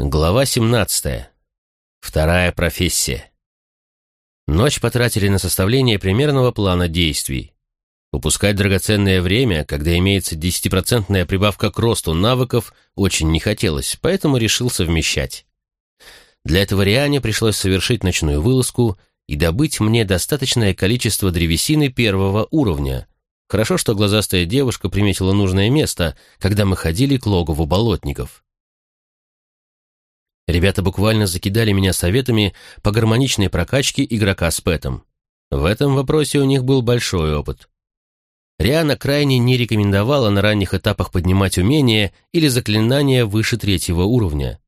Глава 17. Вторая профессия. Ночь потратили на составление примерного плана действий. Упускать драгоценное время, когда имеется десятипроцентная прибавка к росту навыков, очень не хотелось, поэтому решил совмещать. Для этого Риане пришлось совершить ночную вылазку и добыть мне достаточное количество древесины первого уровня. Хорошо, что глазастая девушка приметила нужное место, когда мы ходили к логову болотников. Ребята буквально закидали меня советами по гармоничной прокачке игрока с пэтом. В этом вопросе у них был большой опыт. Риана крайне не рекомендовала на ранних этапах поднимать умения или заклинания выше третьего уровня.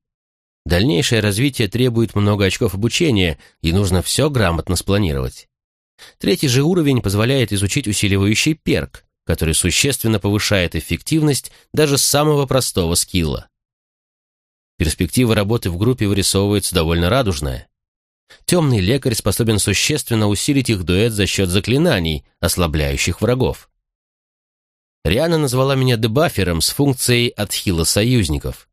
Дальнейшее развитие требует много очков обучения, и нужно все грамотно спланировать. Третий же уровень позволяет изучить усиливающий перк, который существенно повышает эффективность даже самого простого скилла. Перспектива работы в группе вырисовывается довольно радужная. Темный лекарь способен существенно усилить их дуэт за счет заклинаний, ослабляющих врагов. Риана назвала меня дебафером с функцией отхила союзников.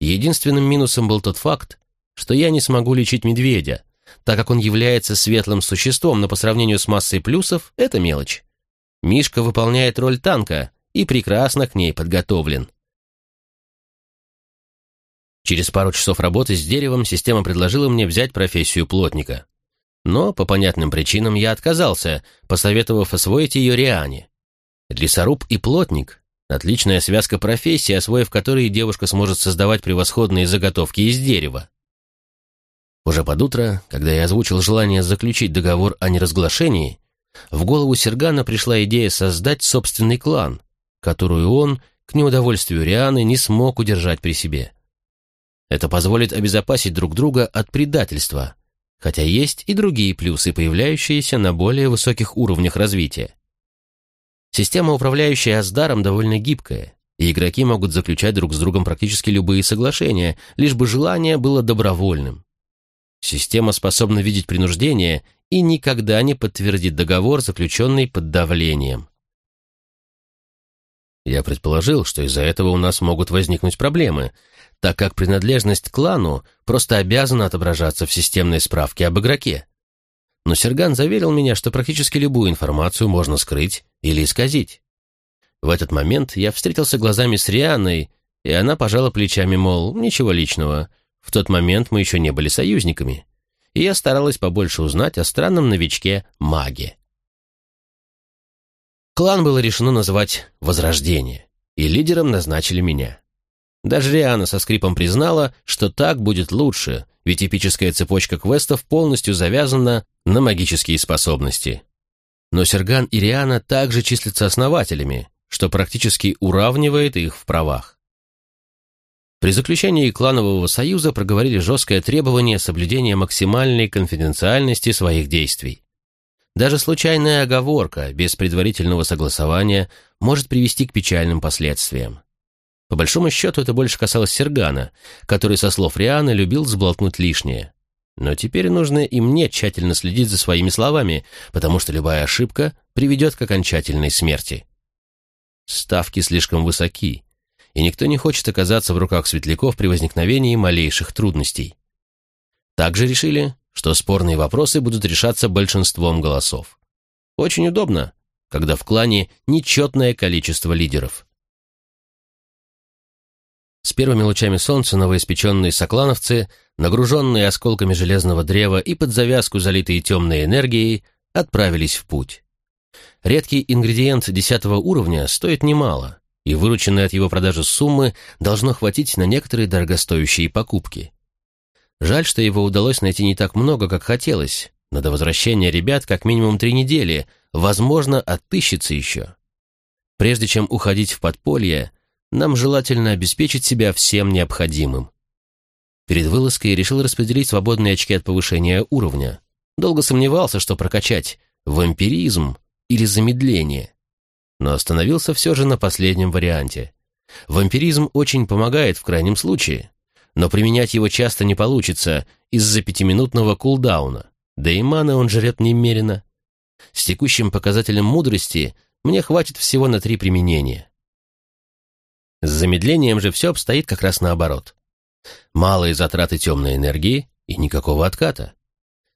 Единственным минусом был тот факт, что я не смогу лечить медведя, так как он является светлым существом, но по сравнению с массой плюсов это мелочь. Мишка выполняет роль танка и прекрасно к ней подготовлен. Через пару часов работы с деревом система предложила мне взять профессию плотника. Но по понятным причинам я отказался, посоветовав освоить ее Риане. Лесоруб и плотник — отличная связка профессий, освоив которые девушка сможет создавать превосходные заготовки из дерева. Уже под утро, когда я озвучил желание заключить договор о неразглашении, в голову Сергана пришла идея создать собственный клан, которую он, к неудовольствию Рианы, не смог удержать при себе. Это позволит обезопасить друг друга от предательства, хотя есть и другие плюсы, появляющиеся на более высоких уровнях развития. Система, управляющая Аздаром, довольно гибкая, и игроки могут заключать друг с другом практически любые соглашения, лишь бы желание было добровольным. Система способна видеть принуждение и никогда не подтвердит договор, заключенный под давлением. Я предположил, что из-за этого у нас могут возникнуть проблемы, так как принадлежность к клану просто обязана отображаться в системной справке об игроке. Но Серган заверил меня, что практически любую информацию можно скрыть или исказить. В этот момент я встретился глазами с Рианой, и она пожала плечами, мол, ничего личного. В тот момент мы еще не были союзниками. И я старалась побольше узнать о странном новичке маге. Клан было решено назвать «Возрождение», и лидером назначили меня. Даже Риана со скрипом признала, что так будет лучше, ведь эпическая цепочка квестов полностью завязана на магические способности. Но Серган и Риана также числятся основателями, что практически уравнивает их в правах. При заключении кланового союза проговорили жесткое требование соблюдения максимальной конфиденциальности своих действий. Даже случайная оговорка без предварительного согласования может привести к печальным последствиям. По большому счету это больше касалось Сергана, который, со слов Рианы, любил сболтнуть лишнее. Но теперь нужно и мне тщательно следить за своими словами, потому что любая ошибка приведет к окончательной смерти. Ставки слишком высоки, и никто не хочет оказаться в руках светляков при возникновении малейших трудностей. Также решили, что спорные вопросы будут решаться большинством голосов. Очень удобно, когда в клане нечетное количество лидеров. С первыми лучами солнца новоиспеченные соклановцы, нагруженные осколками железного древа и под завязку залитые темной энергией, отправились в путь. Редкий ингредиент десятого уровня стоит немало, и вырученной от его продажи суммы должно хватить на некоторые дорогостоящие покупки. Жаль, что его удалось найти не так много, как хотелось, но до возвращения ребят как минимум три недели, возможно, отыщется еще. Прежде чем уходить в подполье, нам желательно обеспечить себя всем необходимым. Перед вылазкой решил распределить свободные очки от повышения уровня. Долго сомневался, что прокачать вампиризм или замедление. Но остановился все же на последнем варианте. Вампиризм очень помогает в крайнем случае, но применять его часто не получится из-за пятиминутного кулдауна, да и маны он жрет немерено. С текущим показателем мудрости мне хватит всего на три применения. С замедлением же все обстоит как раз наоборот. Малые затраты темной энергии и никакого отката.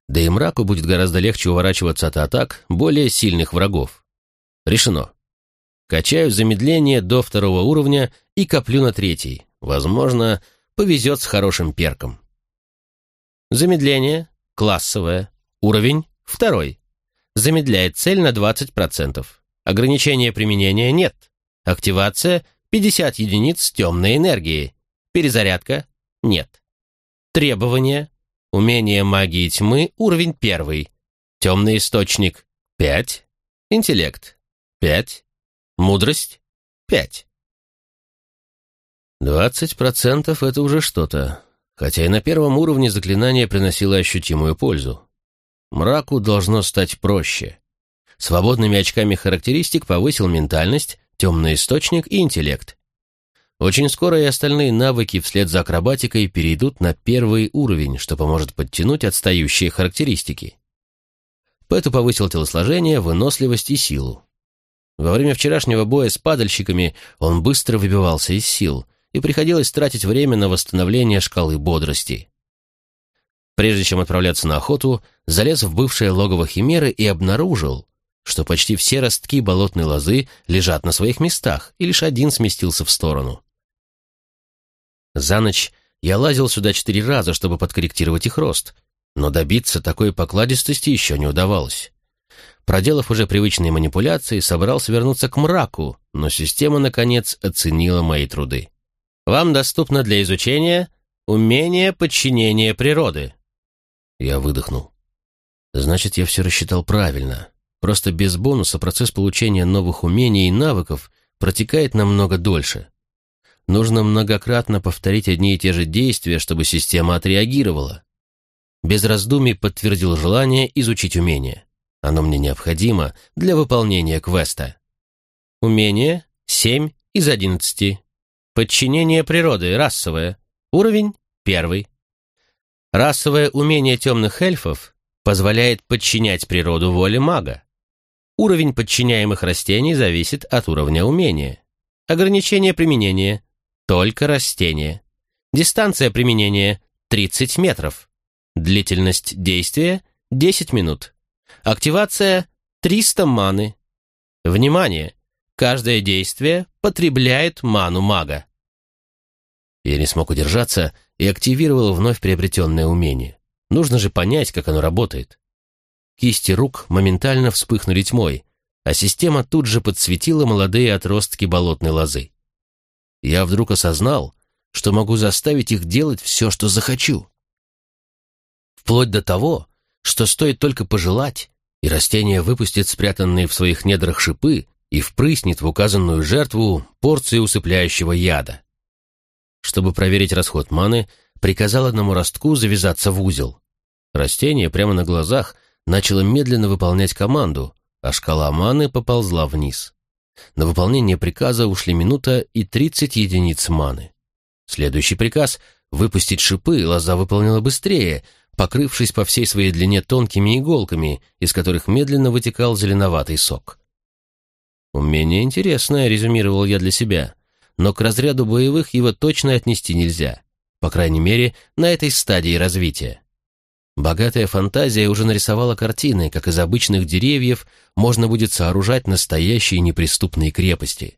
Да и мраку будет гораздо легче уворачиваться от атак более сильных врагов. Решено. Качаю замедление до второго уровня и коплю на третий. Возможно, повезет с хорошим перком. Замедление, классовое, уровень второй. Замедляет цель на 20%. Ограничения применения нет. Активация 50 единиц темной энергии. Перезарядка нет. Требования. Умение магии тьмы уровень первый. Темный источник 5. Интеллект 5. Мудрость 5. 20% это уже что-то, хотя и на первом уровне заклинание приносило ощутимую пользу. Мраку должно стать проще. Свободными очками характеристик повысил ментальность, темный источник и интеллект. Очень скоро и остальные навыки вслед за акробатикой перейдут на первый уровень, что поможет подтянуть отстающие характеристики. Пэту повысил телосложение, выносливость и силу. Во время вчерашнего боя с падальщиками он быстро выбивался из сил, и приходилось тратить время на восстановление шкалы бодрости. Прежде чем отправляться на охоту, залез в бывшее логово Химеры и обнаружил, что почти все ростки болотной лозы лежат на своих местах, и лишь один сместился в сторону. За ночь я лазил сюда четыре раза, чтобы подкорректировать их рост, но добиться такой покладистости еще не удавалось. Проделав уже привычные манипуляции, собрался вернуться к мраку, но система, наконец, оценила мои труды. Вам доступно для изучения умение подчинения природы. Я выдохнул. Значит, я все рассчитал правильно. Просто без бонуса процесс получения новых умений и навыков протекает намного дольше. Нужно многократно повторить одни и те же действия, чтобы система отреагировала. Без раздумий подтвердил желание изучить умение. Оно мне необходимо для выполнения квеста. Умение 7 из 11. Подчинение природы расовое. Уровень 1. Расовое умение темных эльфов позволяет подчинять природу воле мага. Уровень подчиняемых растений зависит от уровня умения. Ограничение применения – только растения. Дистанция применения – 30 метров. Длительность действия – 10 минут. Активация – 300 маны. Внимание! Каждое действие потребляет ману мага. Я не смог удержаться и активировал вновь приобретенное умение. Нужно же понять, как оно работает. Кисти рук моментально вспыхнули тьмой, а система тут же подсветила молодые отростки болотной лозы. Я вдруг осознал, что могу заставить их делать все, что захочу. Вплоть до того, что стоит только пожелать, и растение выпустит спрятанные в своих недрах шипы и впрыснет в указанную жертву порции усыпляющего яда. Чтобы проверить расход маны, приказал одному ростку завязаться в узел. Растение прямо на глазах — начало медленно выполнять команду, а шкала маны поползла вниз. На выполнение приказа ушли минута и 30 единиц маны. Следующий приказ — выпустить шипы лоза выполнила быстрее, покрывшись по всей своей длине тонкими иголками, из которых медленно вытекал зеленоватый сок. «Умение интересное», — резюмировал я для себя, но к разряду боевых его точно отнести нельзя, по крайней мере, на этой стадии развития. Богатая фантазия уже нарисовала картины, как из обычных деревьев можно будет сооружать настоящие неприступные крепости.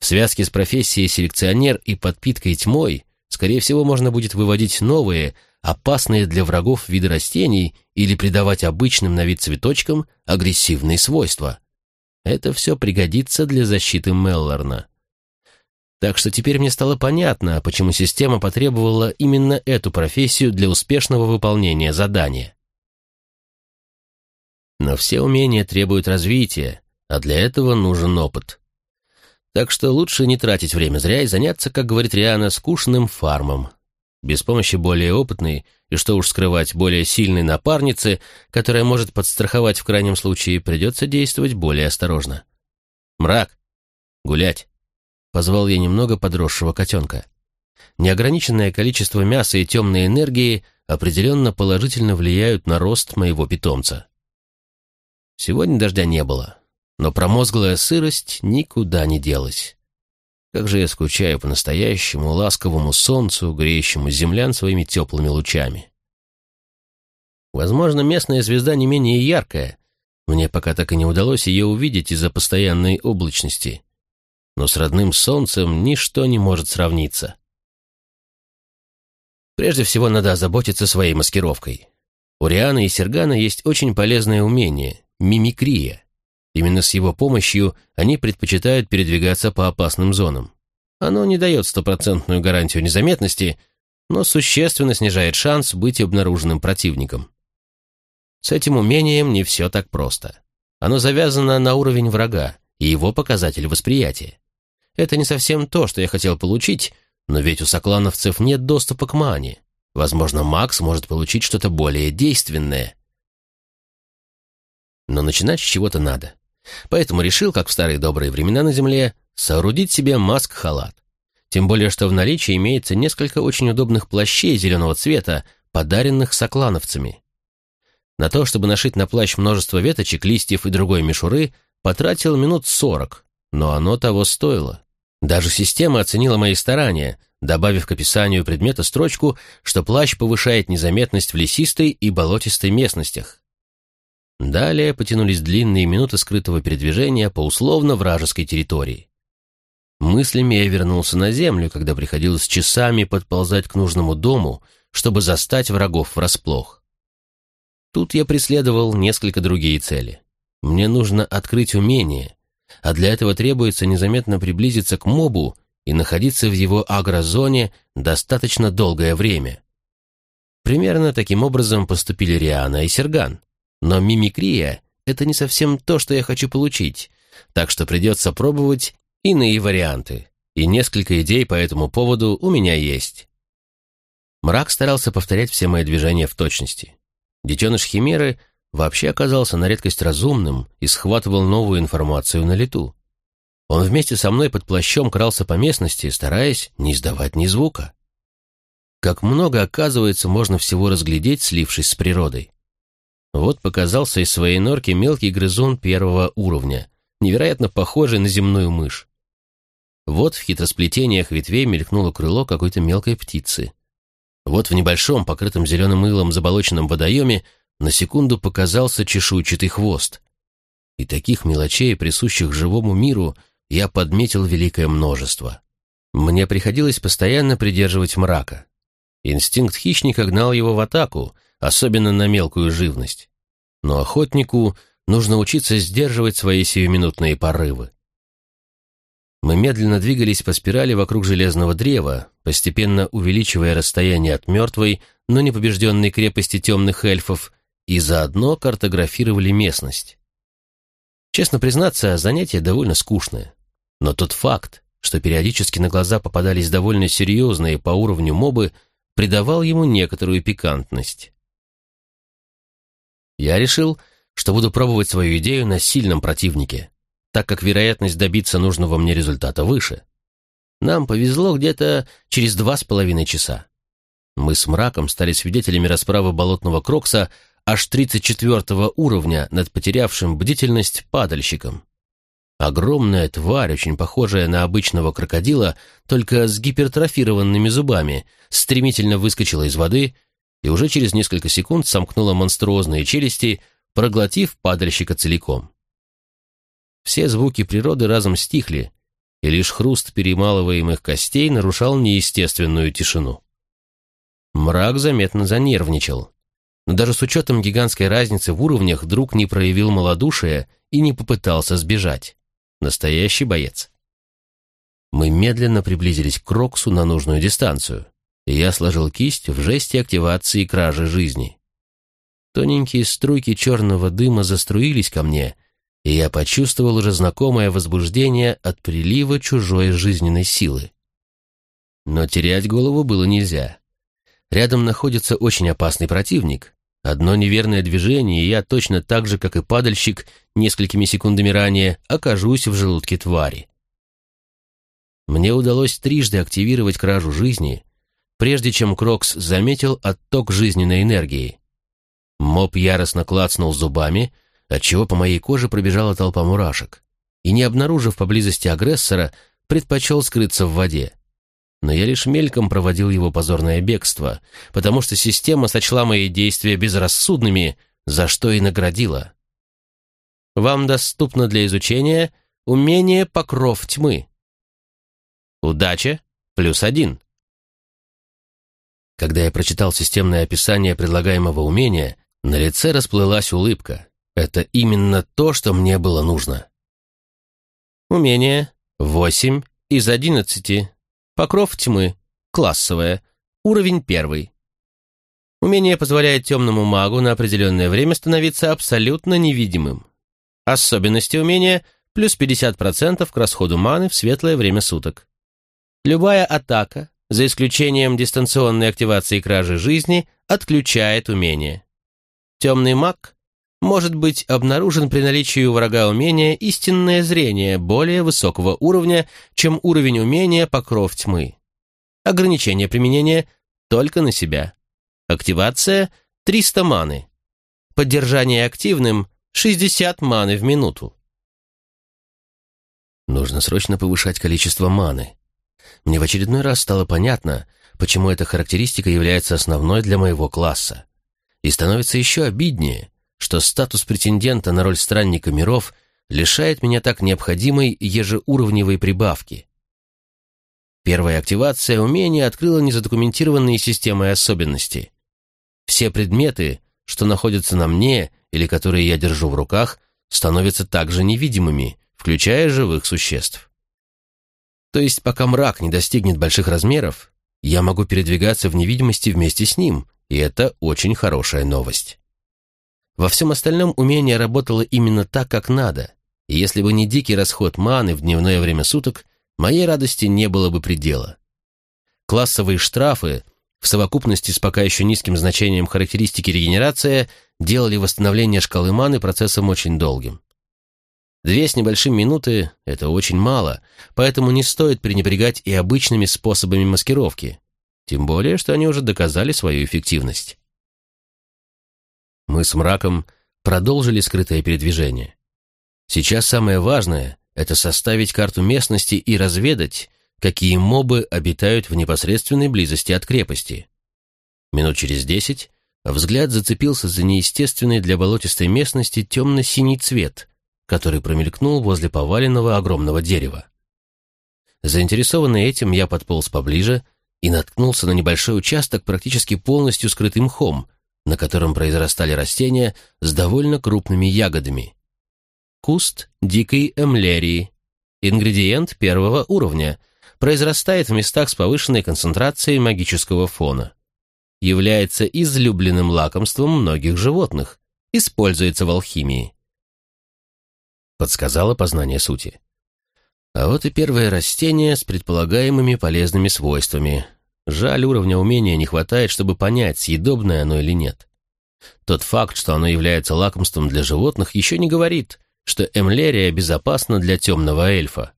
В связке с профессией селекционер и подпиткой тьмой, скорее всего, можно будет выводить новые, опасные для врагов виды растений или придавать обычным на вид цветочкам агрессивные свойства. Это все пригодится для защиты Меллорна. Так что теперь мне стало понятно, почему система потребовала именно эту профессию для успешного выполнения задания. Но все умения требуют развития, а для этого нужен опыт. Так что лучше не тратить время зря и заняться, как говорит Риана, скучным фармом. Без помощи более опытной и, что уж скрывать, более сильной напарницы, которая может подстраховать в крайнем случае, придется действовать более осторожно. Мрак. Гулять. Позвал я немного подросшего котенка. Неограниченное количество мяса и темной энергии определенно положительно влияют на рост моего питомца. Сегодня дождя не было, но промозглая сырость никуда не делась. Как же я скучаю по настоящему ласковому солнцу, греющему землян своими теплыми лучами. Возможно, местная звезда не менее яркая. Мне пока так и не удалось ее увидеть из-за постоянной облачности. Но с родным солнцем ничто не может сравниться. Прежде всего, надо озаботиться своей маскировкой. У Рианы и Сергана есть очень полезное умение — мимикрия. Именно с его помощью они предпочитают передвигаться по опасным зонам. Оно не дает стопроцентную гарантию незаметности, но существенно снижает шанс быть обнаруженным противником. С этим умением не все так просто. Оно завязано на уровень врага и его показатель восприятия. Это не совсем то, что я хотел получить, но ведь у соклановцев нет доступа к мане. Возможно, Макс может получить что-то более действенное. Но начинать с чего-то надо. Поэтому решил, как в старые добрые времена на Земле, соорудить себе маск-халат. Тем более, что в наличии имеется несколько очень удобных плащей зеленого цвета, подаренных соклановцами. На то, чтобы нашить на плащ множество веточек, листьев и другой мишуры, потратил минут сорок, но оно того стоило. Даже система оценила мои старания, добавив к описанию предмета строчку, что плащ повышает незаметность в лесистой и болотистой местностях. Далее потянулись длинные минуты скрытого передвижения по условно-вражеской территории. Мыслями я вернулся на землю, когда приходилось часами подползать к нужному дому, чтобы застать врагов врасплох. Тут я преследовал несколько другие цели. Мне нужно открыть умение, а для этого требуется незаметно приблизиться к мобу и находиться в его агрозоне достаточно долгое время. Примерно таким образом поступили Риана и Серган. Но мимикрия — это не совсем то, что я хочу получить, так что придется пробовать иные варианты, и несколько идей по этому поводу у меня есть. Мрак старался повторять все мои движения в точности. Детеныш Химеры вообще оказался на редкость разумным и схватывал новую информацию на лету. Он вместе со мной под плащом крался по местности, стараясь не издавать ни звука. Как много, оказывается, можно всего разглядеть, слившись с природой. Вот показался из своей норки мелкий грызун первого уровня, невероятно похожий на земную мышь. Вот в хитросплетениях ветвей мелькнуло крыло какой-то мелкой птицы. Вот в небольшом, покрытом зеленым мылом заболоченном водоеме на секунду показался чешуйчатый хвост. И таких мелочей, присущих живому миру, я подметил великое множество. Мне приходилось постоянно придерживать мрака. Инстинкт хищника гнал его в атаку — особенно на мелкую живность. Но охотнику нужно учиться сдерживать свои сиюминутные порывы. Мы медленно двигались по спирали вокруг железного древа, постепенно увеличивая расстояние от мертвой, но не побежденной крепости темных эльфов, и заодно картографировали местность. Честно признаться, занятие довольно скучное. Но тот факт, что периодически на глаза попадались довольно серьезные по уровню мобы, придавал ему некоторую пикантность. Я решил, что буду пробовать свою идею на сильном противнике, так как вероятность добиться нужного мне результата выше. Нам повезло где-то через два с половиной часа. Мы с мраком стали свидетелями расправы болотного крокса аж 34 уровня над потерявшим бдительность падальщиком. Огромная тварь, очень похожая на обычного крокодила, только с гипертрофированными зубами, стремительно выскочила из воды и уже через несколько секунд сомкнула монструозные челюсти, проглотив падальщика целиком. Все звуки природы разом стихли, и лишь хруст перемалываемых костей нарушал неестественную тишину. Мрак заметно занервничал, но даже с учетом гигантской разницы в уровнях друг не проявил малодушия и не попытался сбежать. Настоящий боец. Мы медленно приблизились к Кроксу на нужную дистанцию и я сложил кисть в жесте активации кражи жизни. Тоненькие струйки черного дыма заструились ко мне, и я почувствовал уже знакомое возбуждение от прилива чужой жизненной силы. Но терять голову было нельзя. Рядом находится очень опасный противник. Одно неверное движение, и я точно так же, как и падальщик, несколькими секундами ранее, окажусь в желудке твари. Мне удалось трижды активировать кражу жизни, прежде чем Крокс заметил отток жизненной энергии. Моб яростно клацнул зубами, отчего по моей коже пробежала толпа мурашек, и, не обнаружив поблизости агрессора, предпочел скрыться в воде. Но я лишь мельком проводил его позорное бегство, потому что система сочла мои действия безрассудными, за что и наградила. Вам доступно для изучения умение «Покров тьмы». Удача плюс один. Когда я прочитал системное описание предлагаемого умения, на лице расплылась улыбка. Это именно то, что мне было нужно. Умение 8 из 11. Покров тьмы. Классовое. Уровень первый. Умение позволяет темному магу на определенное время становиться абсолютно невидимым. Особенности умения – плюс 50% к расходу маны в светлое время суток. Любая атака, за исключением дистанционной активации кражи жизни, отключает умение. Темный маг может быть обнаружен при наличии у врага умения истинное зрение более высокого уровня, чем уровень умения покров тьмы. Ограничение применения только на себя. Активация – 300 маны. Поддержание активным – 60 маны в минуту. Нужно срочно повышать количество маны. Мне в очередной раз стало понятно, почему эта характеристика является основной для моего класса. И становится еще обиднее, что статус претендента на роль странника миров лишает меня так необходимой ежеуровневой прибавки. Первая активация умения открыла незадокументированные системой особенности. Все предметы, что находятся на мне или которые я держу в руках, становятся также невидимыми, включая живых существ. То есть пока мрак не достигнет больших размеров, я могу передвигаться в невидимости вместе с ним, и это очень хорошая новость. Во всем остальном умение работало именно так, как надо, и если бы не дикий расход маны в дневное время суток, моей радости не было бы предела. Классовые штрафы, в совокупности с пока еще низким значением характеристики регенерация, делали восстановление шкалы маны процессом очень долгим. Две с небольшим минуты — это очень мало, поэтому не стоит пренебрегать и обычными способами маскировки, тем более, что они уже доказали свою эффективность. Мы с мраком продолжили скрытое передвижение. Сейчас самое важное — это составить карту местности и разведать, какие мобы обитают в непосредственной близости от крепости. Минут через десять взгляд зацепился за неестественный для болотистой местности темно-синий цвет, который промелькнул возле поваленного огромного дерева. Заинтересованный этим, я подполз поближе и наткнулся на небольшой участок, практически полностью скрытым мхом, на котором произрастали растения с довольно крупными ягодами. Куст дикой эмлерии. Ингредиент первого уровня. Произрастает в местах с повышенной концентрацией магического фона. Является излюбленным лакомством многих животных. Используется в алхимии. Подсказала познание сути. А вот и первое растение с предполагаемыми полезными свойствами. Жаль, уровня умения не хватает, чтобы понять, съедобное оно или нет. Тот факт, что оно является лакомством для животных, еще не говорит, что эмлерия безопасна для темного эльфа.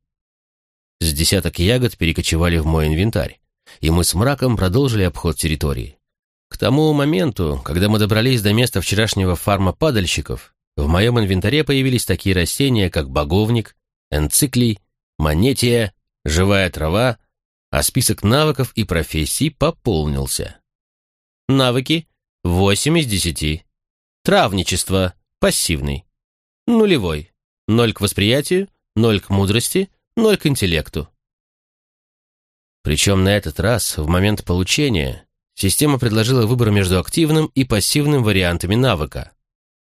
С десяток ягод перекочевали в мой инвентарь, и мы с мраком продолжили обход территории. К тому моменту, когда мы добрались до места вчерашнего фарма падальщиков, в моем инвентаре появились такие растения, как боговник, энциклий, монетия, живая трава, а список навыков и профессий пополнился. Навыки 8 из 10. Травничество пассивный. Нулевой. 0 к восприятию, 0 к мудрости, 0 к интеллекту. Причем на этот раз, в момент получения, система предложила выбор между активным и пассивным вариантами навыка.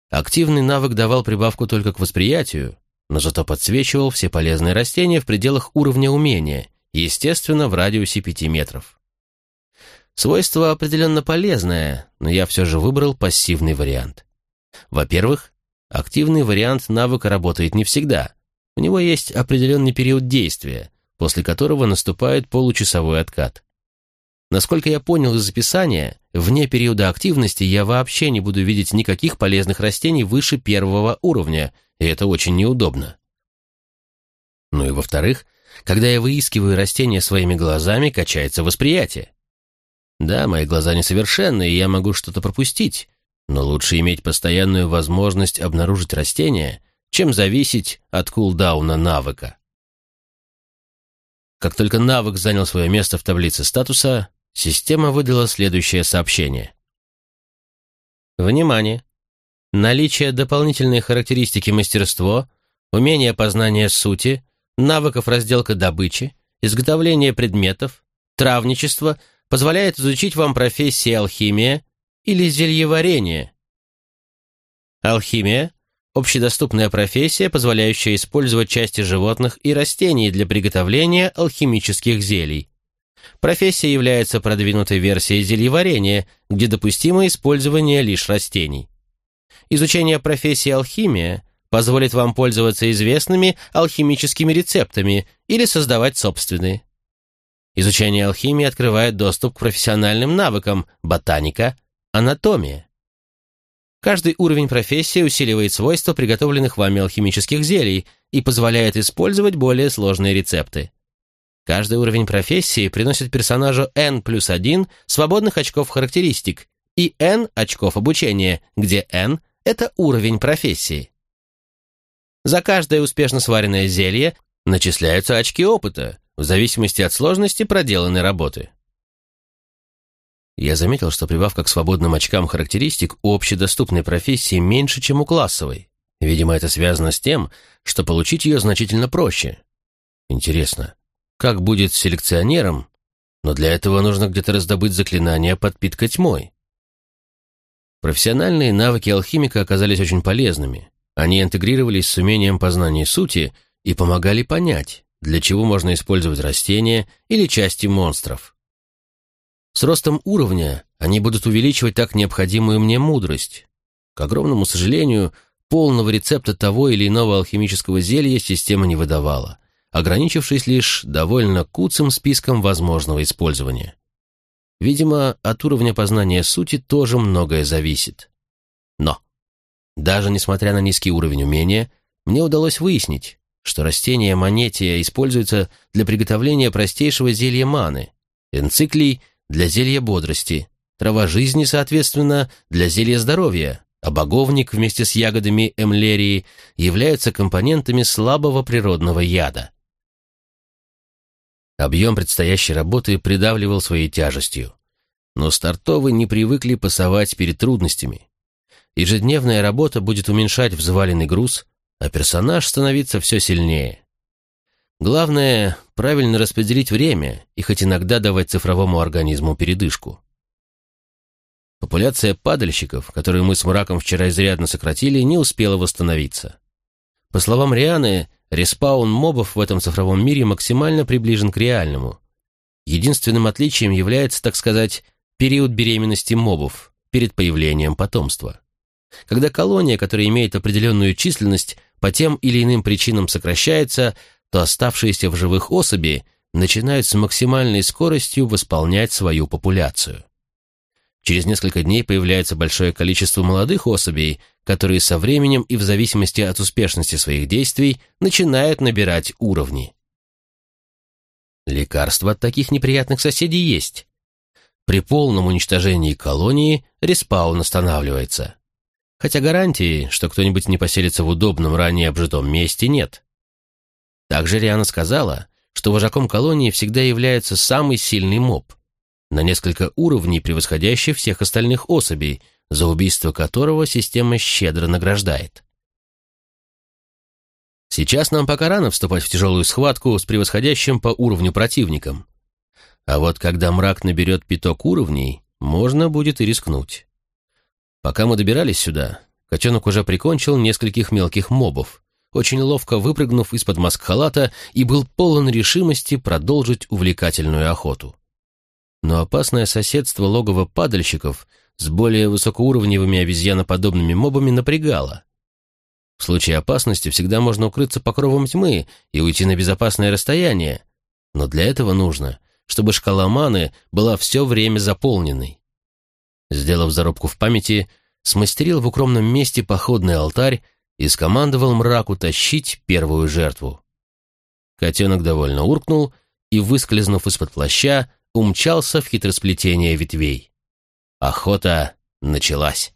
Активный навык давал прибавку только к восприятию, но зато подсвечивал все полезные растения в пределах уровня умения естественно, в радиусе 5 метров. Свойство определенно полезное, но я все же выбрал пассивный вариант. Во-первых, активный вариант навыка работает не всегда. У него есть определенный период действия, после которого наступает получасовой откат. Насколько я понял из описания, вне периода активности я вообще не буду видеть никаких полезных растений выше первого уровня, и это очень неудобно. Ну и во-вторых, когда я выискиваю растения своими глазами, качается восприятие. Да, мои глаза несовершенны, и я могу что-то пропустить, но лучше иметь постоянную возможность обнаружить растения, чем зависеть от кулдауна навыка. Как только навык занял свое место в таблице статуса, система выдала следующее сообщение. Внимание! Наличие дополнительной характеристики мастерство, умение познания сути, навыков разделка добычи, изготовление предметов, травничество позволяет изучить вам профессии алхимия или зельеварение. Алхимия – общедоступная профессия, позволяющая использовать части животных и растений для приготовления алхимических зелий. Профессия является продвинутой версией зельеварения, где допустимо использование лишь растений. Изучение профессии алхимия позволит вам пользоваться известными алхимическими рецептами или создавать собственные. Изучение алхимии открывает доступ к профессиональным навыкам ботаника, анатомия. Каждый уровень профессии усиливает свойства приготовленных вами алхимических зелий и позволяет использовать более сложные рецепты. Каждый уровень профессии приносит персонажу N плюс 1 свободных очков характеристик и N очков обучения, где N – это уровень профессии. За каждое успешно сваренное зелье начисляются очки опыта, в зависимости от сложности проделанной работы. Я заметил, что прибавка к свободным очкам характеристик у общедоступной профессии меньше, чем у классовой. Видимо, это связано с тем, что получить ее значительно проще. Интересно, как будет с селекционером, но для этого нужно где-то раздобыть заклинание «Подпитка тьмой». Профессиональные навыки алхимика оказались очень полезными. Они интегрировались с умением познания сути и помогали понять, для чего можно использовать растения или части монстров. С ростом уровня они будут увеличивать так необходимую мне мудрость. К огромному сожалению, полного рецепта того или иного алхимического зелья система не выдавала ограничившись лишь довольно куцым списком возможного использования. Видимо, от уровня познания сути тоже многое зависит. Но, даже несмотря на низкий уровень умения, мне удалось выяснить, что растение монетия используется для приготовления простейшего зелья маны, энциклий для зелья бодрости, трава жизни, соответственно, для зелья здоровья, а боговник вместе с ягодами эмлерии являются компонентами слабого природного яда. Объем предстоящей работы придавливал своей тяжестью. Но стартовы не привыкли пасовать перед трудностями. Ежедневная работа будет уменьшать взваленный груз, а персонаж становиться все сильнее. Главное — правильно распределить время и хоть иногда давать цифровому организму передышку. Популяция падальщиков, которую мы с Мраком вчера изрядно сократили, не успела восстановиться. По словам Рианы, Респаун мобов в этом цифровом мире максимально приближен к реальному. Единственным отличием является, так сказать, период беременности мобов перед появлением потомства. Когда колония, которая имеет определенную численность, по тем или иным причинам сокращается, то оставшиеся в живых особи начинают с максимальной скоростью восполнять свою популяцию. Через несколько дней появляется большое количество молодых особей, которые со временем и в зависимости от успешности своих действий начинают набирать уровни. Лекарства от таких неприятных соседей есть. При полном уничтожении колонии респаун останавливается. Хотя гарантии, что кто-нибудь не поселится в удобном ранее обжитом месте, нет. Также Риана сказала, что вожаком колонии всегда является самый сильный моб, на несколько уровней превосходящий всех остальных особей, за убийство которого система щедро награждает. Сейчас нам пока рано вступать в тяжелую схватку с превосходящим по уровню противником. А вот когда мрак наберет пяток уровней, можно будет и рискнуть. Пока мы добирались сюда, котенок уже прикончил нескольких мелких мобов, очень ловко выпрыгнув из-под маск-халата и был полон решимости продолжить увлекательную охоту но опасное соседство логова падальщиков с более высокоуровневыми обезьяноподобными мобами напрягало. В случае опасности всегда можно укрыться покровом тьмы и уйти на безопасное расстояние, но для этого нужно, чтобы шкала маны была все время заполненной. Сделав зарубку в памяти, смастерил в укромном месте походный алтарь и скомандовал мраку тащить первую жертву. Котенок довольно уркнул и, выскользнув из-под плаща, умчался в хитросплетение ветвей. Охота началась.